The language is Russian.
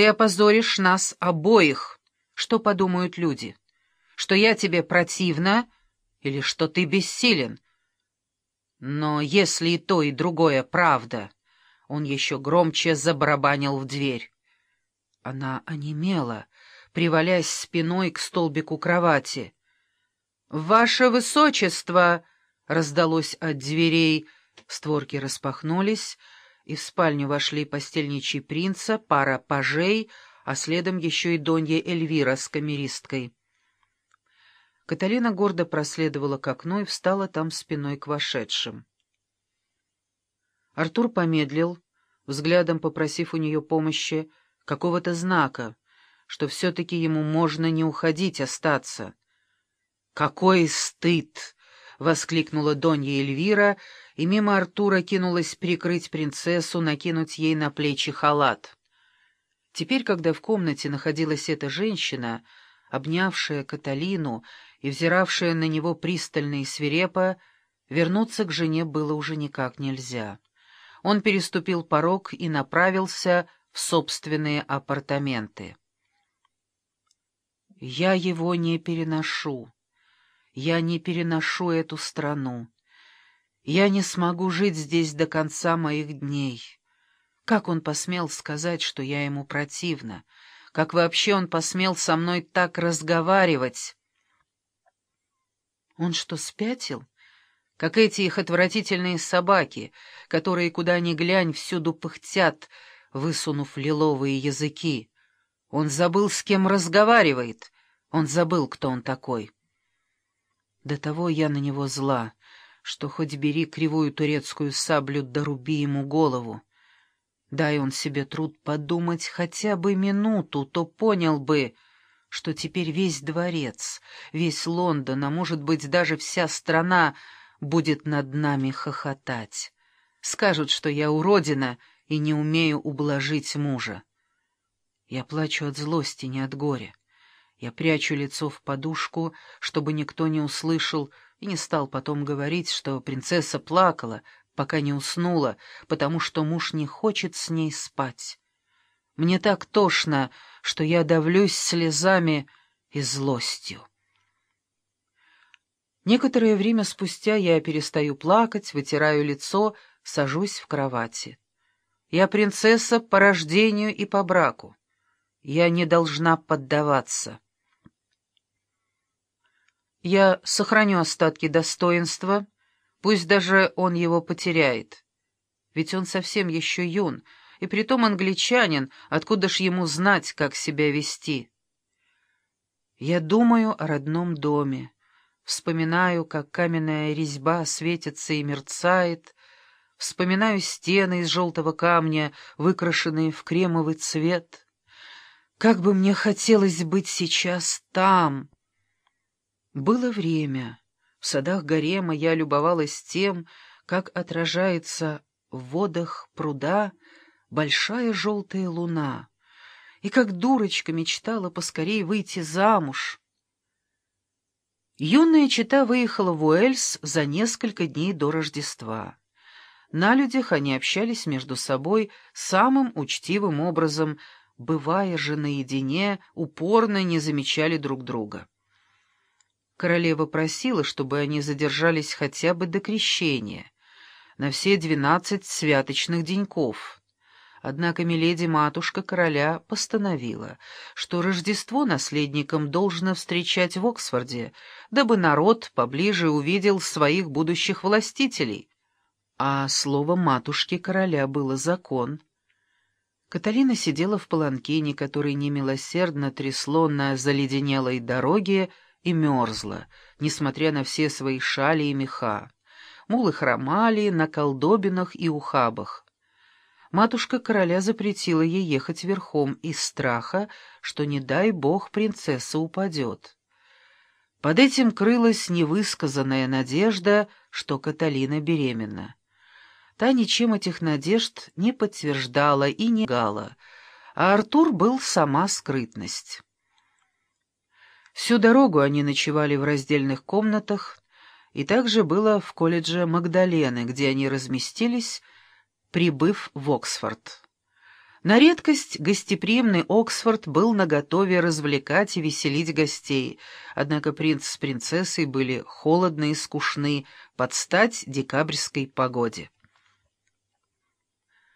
Ты опозоришь нас обоих. Что подумают люди? Что я тебе противна или что ты бессилен? Но если и то, и другое правда, он еще громче забарабанил в дверь. Она онемела, привалясь спиной к столбику кровати. «Ваше Высочество!» — раздалось от дверей. Створки распахнулись, и в спальню вошли постельничий принца, пара пажей, а следом еще и Донья Эльвира с камеристкой. Каталина гордо проследовала к окну и встала там спиной к вошедшим. Артур помедлил, взглядом попросив у нее помощи, какого-то знака, что все-таки ему можно не уходить, остаться. «Какой стыд!» — воскликнула Донья Эльвира, и мимо Артура кинулась прикрыть принцессу, накинуть ей на плечи халат. Теперь, когда в комнате находилась эта женщина, обнявшая Каталину и взиравшая на него пристально и свирепо, вернуться к жене было уже никак нельзя. Он переступил порог и направился в собственные апартаменты. «Я его не переношу. Я не переношу эту страну. Я не смогу жить здесь до конца моих дней. Как он посмел сказать, что я ему противна? Как вообще он посмел со мной так разговаривать?» Он что, спятил? Как эти их отвратительные собаки, которые, куда ни глянь, всюду пыхтят, высунув лиловые языки. Он забыл, с кем разговаривает. Он забыл, кто он такой. До того я на него зла, что хоть бери кривую турецкую саблю, доруби ему голову. Дай он себе труд подумать хотя бы минуту, то понял бы что теперь весь дворец, весь Лондон, а может быть даже вся страна будет над нами хохотать. Скажут, что я уродина и не умею ублажить мужа. Я плачу от злости, не от горя. Я прячу лицо в подушку, чтобы никто не услышал, и не стал потом говорить, что принцесса плакала, пока не уснула, потому что муж не хочет с ней спать. Мне так тошно, что я давлюсь слезами и злостью. Некоторое время спустя я перестаю плакать, вытираю лицо, сажусь в кровати. Я принцесса по рождению и по браку. Я не должна поддаваться. Я сохраню остатки достоинства, пусть даже он его потеряет. Ведь он совсем еще юн, и притом англичанин, откуда ж ему знать, как себя вести? Я думаю о родном доме, вспоминаю, как каменная резьба светится и мерцает, вспоминаю стены из желтого камня, выкрашенные в кремовый цвет. Как бы мне хотелось быть сейчас там! Было время. В садах гарема я любовалась тем, как отражается в водах пруда большая желтая луна, и как дурочка мечтала поскорее выйти замуж. Юная чита выехала в Уэльс за несколько дней до Рождества. На людях они общались между собой самым учтивым образом, бывая же наедине, упорно не замечали друг друга. Королева просила, чтобы они задержались хотя бы до крещения, на все двенадцать святочных деньков — Однако миледи-матушка короля постановила, что Рождество наследникам должно встречать в Оксфорде, дабы народ поближе увидел своих будущих властителей. А слово матушки короля было закон. Каталина сидела в паланкине, который немилосердно трясло на заледенелой дороге, и мерзла, несмотря на все свои шали и меха. Мулы хромали на колдобинах и ухабах матушка короля запретила ей ехать верхом из страха, что, не дай бог, принцесса упадет. Под этим крылась невысказанная надежда, что Каталина беременна. Та ничем этих надежд не подтверждала и не гала, а Артур был сама скрытность. Всю дорогу они ночевали в раздельных комнатах, и также было в колледже Магдалены, где они разместились, прибыв в Оксфорд. На редкость гостеприимный Оксфорд был наготове развлекать и веселить гостей, однако принц с принцессой были холодны и скучны под стать декабрьской погоде.